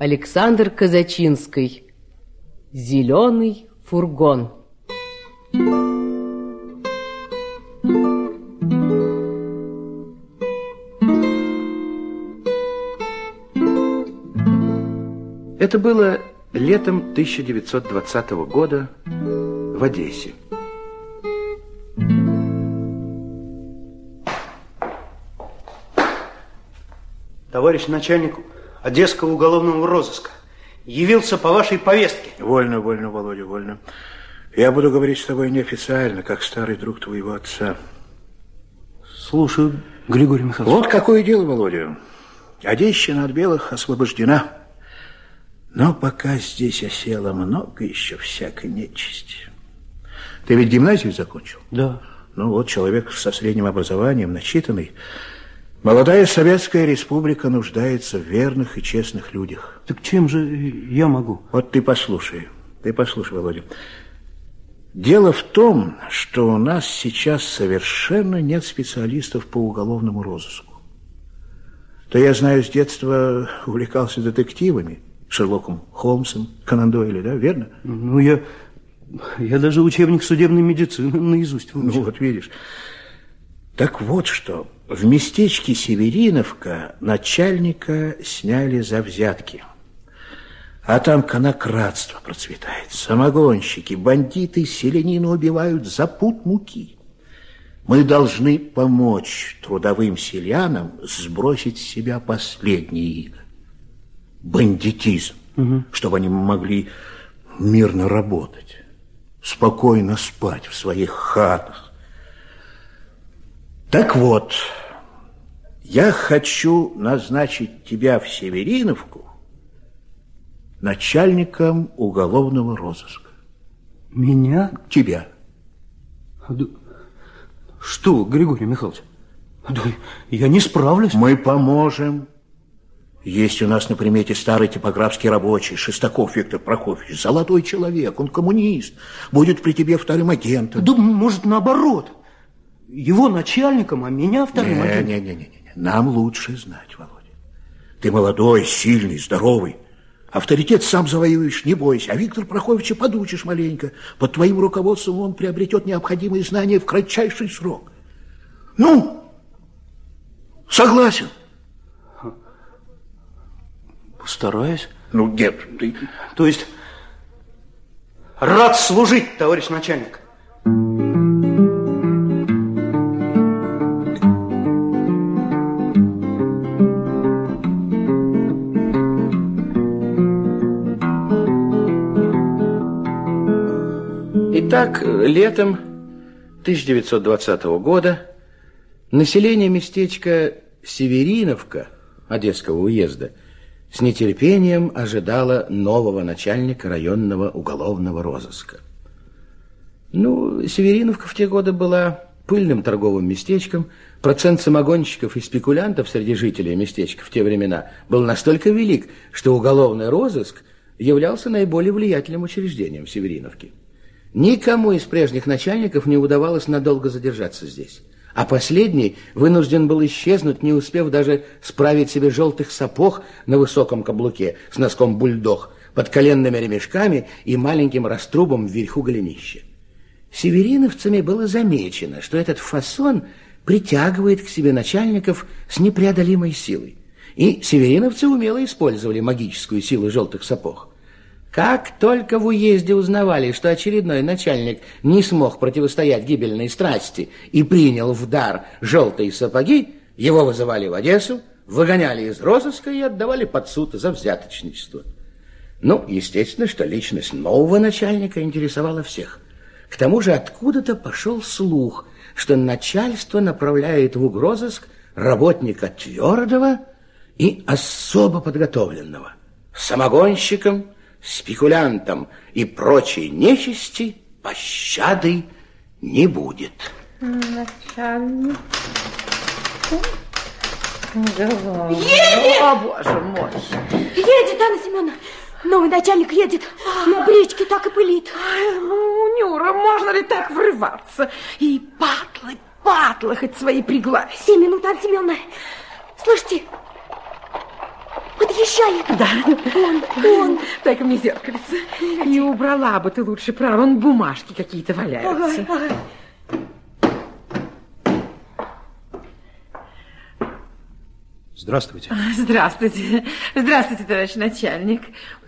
Александр Казачинский. Зеленый фургон. Это было летом 1920 года в Одессе. Товарищ начальник Одесского уголовного розыска, явился по вашей повестке. Вольно, вольно, Володя, вольно. Я буду говорить с тобой неофициально, как старый друг твоего отца. Слушаю, Григорий Михайлович. Вот какое дело, Володя. Одещина от белых освобождена. Но пока здесь осело много еще всякой нечисти. Ты ведь гимназию закончил? Да. Ну вот, человек со средним образованием, начитанный. Молодая Советская Республика нуждается в верных и честных людях. Так чем же я могу? Вот ты послушай, ты послушай, Володя. Дело в том, что у нас сейчас совершенно нет специалистов по уголовному розыску. То я знаю, с детства увлекался детективами, Шерлоком Холмсом, Конан Дойли, да, верно? Ну, я, я даже учебник судебной медицины наизусть выучил. Ну, вот видишь. Так вот что, в местечке Севериновка начальника сняли за взятки. А там конократство процветает. Самогонщики, бандиты селенина убивают за пуд муки. Мы должны помочь трудовым селянам сбросить с себя последние иго бандитизм, угу. чтобы они могли мирно работать, спокойно спать в своих хатах. Так вот, я хочу назначить тебя в Севериновку начальником уголовного розыска. Меня? Тебя. Что, Григорий Михайлович? Да я не справлюсь. Мы поможем. Есть у нас на примете старый типографский рабочий, Шестаков Виктор Прокофьевич. Золотой человек, он коммунист. Будет при тебе вторым агентом. Да, может, наоборот. Его начальником, а меня вторым не, агентом. Не, не, не, не. Нам лучше знать, Володя. Ты молодой, сильный, здоровый. Авторитет сам завоюешь, не бойся. А Виктор Прокофьевича подучишь маленько. Под твоим руководством он приобретет необходимые знания в кратчайший срок. Ну, согласен. Постараюсь. Ну, нет, ты... То есть, рад служить, товарищ начальник. Итак, летом 1920 года население местечка Севериновка Одесского уезда – с нетерпением ожидала нового начальника районного уголовного розыска. Ну, Севериновка в те годы была пыльным торговым местечком. Процент самогонщиков и спекулянтов среди жителей местечка в те времена был настолько велик, что уголовный розыск являлся наиболее влиятельным учреждением в Севериновке. Никому из прежних начальников не удавалось надолго задержаться здесь а последний вынужден был исчезнуть, не успев даже справить себе желтых сапог на высоком каблуке с носком бульдог, под коленными ремешками и маленьким раструбом вверху голенища. Севериновцами было замечено, что этот фасон притягивает к себе начальников с непреодолимой силой. И севериновцы умело использовали магическую силу желтых сапог. Как только в уезде узнавали, что очередной начальник не смог противостоять гибельной страсти и принял в дар желтые сапоги, его вызывали в Одессу, выгоняли из розыска и отдавали под суд за взяточничество. Ну, естественно, что личность нового начальника интересовала всех. К тому же откуда-то пошел слух, что начальство направляет в угрозыск работника твердого и особо подготовленного. Самогонщиком – спекулянтам и прочей нечисти пощады не будет. Начальник. Едет! О, боже мой! Едет, Анна Семеновна! Новый начальник едет, на бричке так и пылит. Ай, ну, Нюра, можно ли так врываться? И патлы, патлы хоть свои пригласи. Семь минут, Анна Семеновна. Слышите? Подъезжает. Да. Он, он. Дай-ка мне зеркальце. Не убрала бы ты лучше, право, вон бумажки какие-то валяются. Ага, ага. Здравствуйте. Здравствуйте. Здравствуйте, товарищ начальник.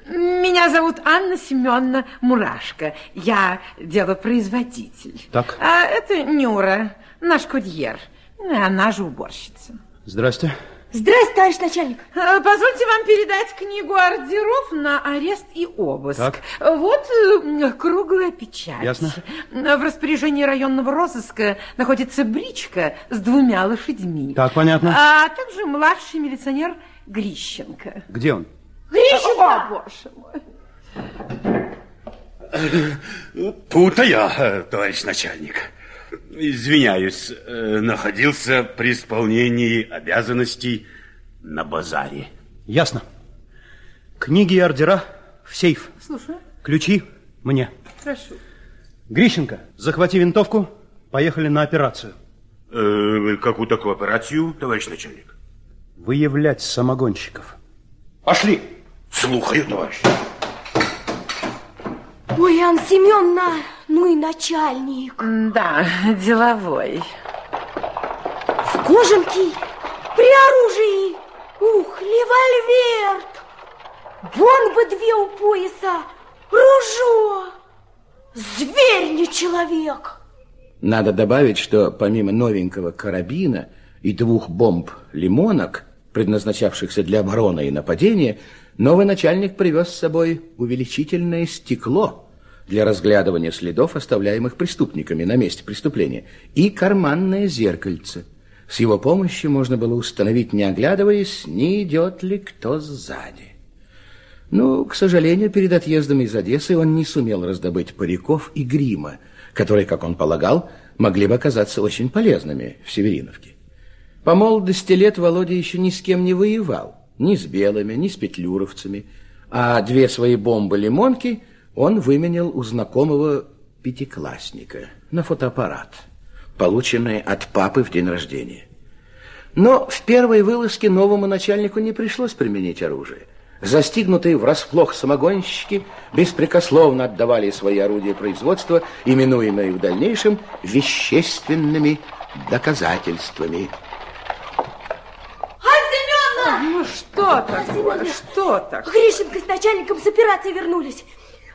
Меня зовут Анна Семеновна Мурашко. Я делопроизводитель. Так. А это Нюра, наш курьер. Она же уборщица. Здрасте. Здрасте, товарищ начальник. А, Позвольте вам передать книгу ордеров на арест и обыск. Так. Вот э, круглая печать. Ясно. В распоряжении районного розыска находится бричка с двумя лошадьми. Так, понятно. А также младший милиционер Грищенко. Где он? О, боже мой. Тут-то я, э, товарищ начальник. Извиняюсь, э, находился при исполнении обязанностей на базаре. Ясно. Книги и ордера в сейф. Слушаю. Ключи мне. Прошу. Грищенко, захвати винтовку. Поехали на операцию. Э, какую такую операцию, товарищ начальник? Выявлять самогонщиков. Пошли. Слухаю, товарищ. Ой, Анна Семеновна, ну и начальник. Да, деловой. В кожанке, при оружии. Ух, револьвер. Вон бы две у пояса. Ружо. Зверь, не человек. Надо добавить, что помимо новенького карабина и двух бомб-лимонок, предназначавшихся для обороны и нападения, новый начальник привез с собой увеличительное стекло для разглядывания следов, оставляемых преступниками на месте преступления, и карманное зеркальце. С его помощью можно было установить, не оглядываясь, не идет ли кто сзади. Ну, к сожалению, перед отъездом из Одессы он не сумел раздобыть париков и грима, которые, как он полагал, могли бы оказаться очень полезными в Севериновке. По молодости лет Володя еще ни с кем не воевал, ни с белыми, ни с петлюровцами, а две свои бомбы-лимонки он выменял у знакомого пятиклассника на фотоаппарат, полученный от папы в день рождения. Но в первой вылазке новому начальнику не пришлось применить оружие. Застигнутые врасплох самогонщики беспрекословно отдавали свои орудия производства, именуемые в дальнейшем вещественными доказательствами. Семеновна! Ну что такое? Семеновна! Что так? Грищенко с начальником с операции вернулись.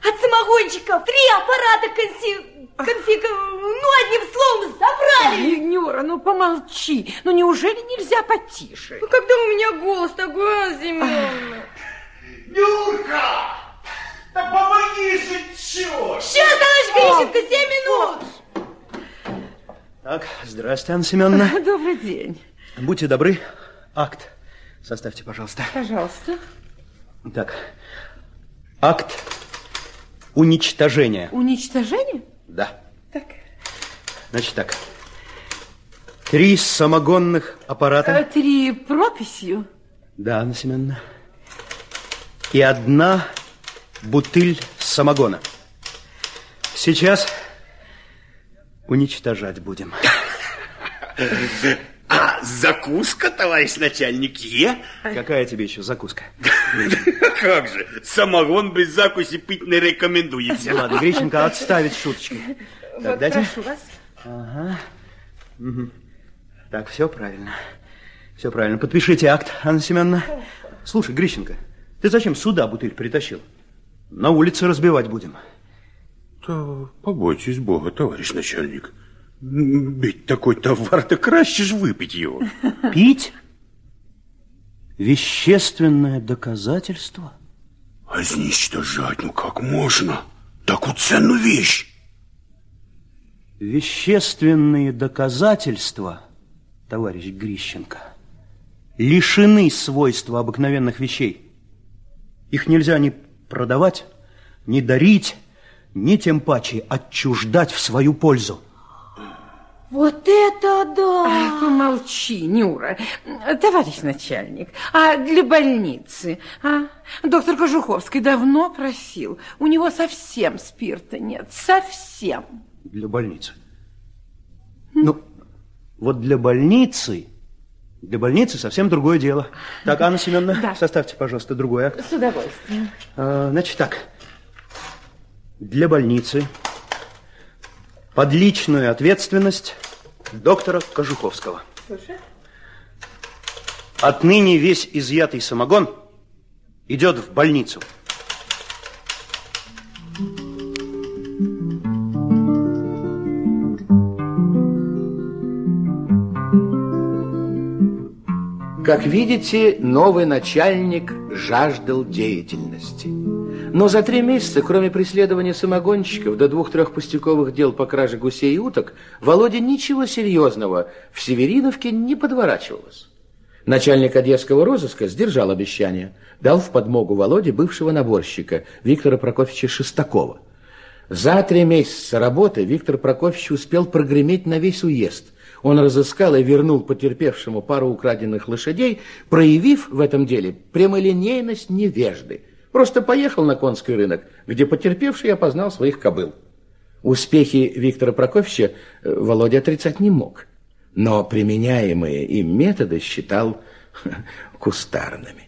От самогонщиков три аппарата конси... конфиг... Ну, одним словом, забрали. Ай, Нюра, ну помолчи. Ну неужели нельзя потише? Ну, когда у меня голос такой, Анна Семеновна? Нюрка! Да помоги же, черт! Сейчас, товарищ Грищенко, семь минут. Так, здрасте, Анна Семеновна. Добрый день. Будьте добры, акт составьте, пожалуйста. Пожалуйста. Так, акт уничтожения. Уничтожение? Да. Так. Значит так. Три самогонных аппарата. А, Три прописью. Да, Анна Семеновна. И одна бутыль самогона. Сейчас уничтожать будем. А закуска, товарищ начальник, е? Какая тебе еще закуска? Как же, самогон без закуси пить не рекомендуется. Ладно, Грищенко, отставить шуточки. Вот, дайте. прошу вас. Так, все правильно. Все правильно. Подпишите акт, Анна Семеновна. Слушай, Грищенко, ты зачем сюда бутыль притащил? На улице разбивать будем. Да побойтесь Бога, товарищ начальник. Ведь такой товар, так краще ж выпить его. Пить? Вещественное доказательство? А изничтожать, ну как можно? Такую ценную вещь. Вещественные доказательства, товарищ Грищенко, лишены свойства обыкновенных вещей. Их нельзя ни продавать, ни дарить, ни тем паче отчуждать в свою пользу. Вот это да! Ай, помолчи, Нюра. Товарищ начальник, а для больницы? А? Доктор Кожуховский давно просил. У него совсем спирта нет. Совсем. Для больницы. Ну, вот для больницы Для больницы совсем другое дело. Так, Анна Семеновна, Да. составьте, пожалуйста, другой акт. С удовольствием. А, значит так, для больницы под личную ответственность доктора Кожуховского. Отныне весь изъятый самогон идет в больницу. Как видите, новый начальник жаждал деятельности. Но за три месяца, кроме преследования самогонщиков до двух-трех пустяковых дел по краже гусей и уток, Володе ничего серьезного в Севериновке не подворачивалось. Начальник одесского розыска сдержал обещание, дал в подмогу Володе бывшего наборщика Виктора Прокофьевича Шестакова. За три месяца работы Виктор Прокофьевич успел прогреметь на весь уезд. Он разыскал и вернул потерпевшему пару украденных лошадей, проявив в этом деле прямолинейность невежды. Просто поехал на конский рынок, где потерпевший опознал своих кобыл. Успехи Виктора Прокофьевича э, Володя отрицать не мог, но применяемые им методы считал кустарными.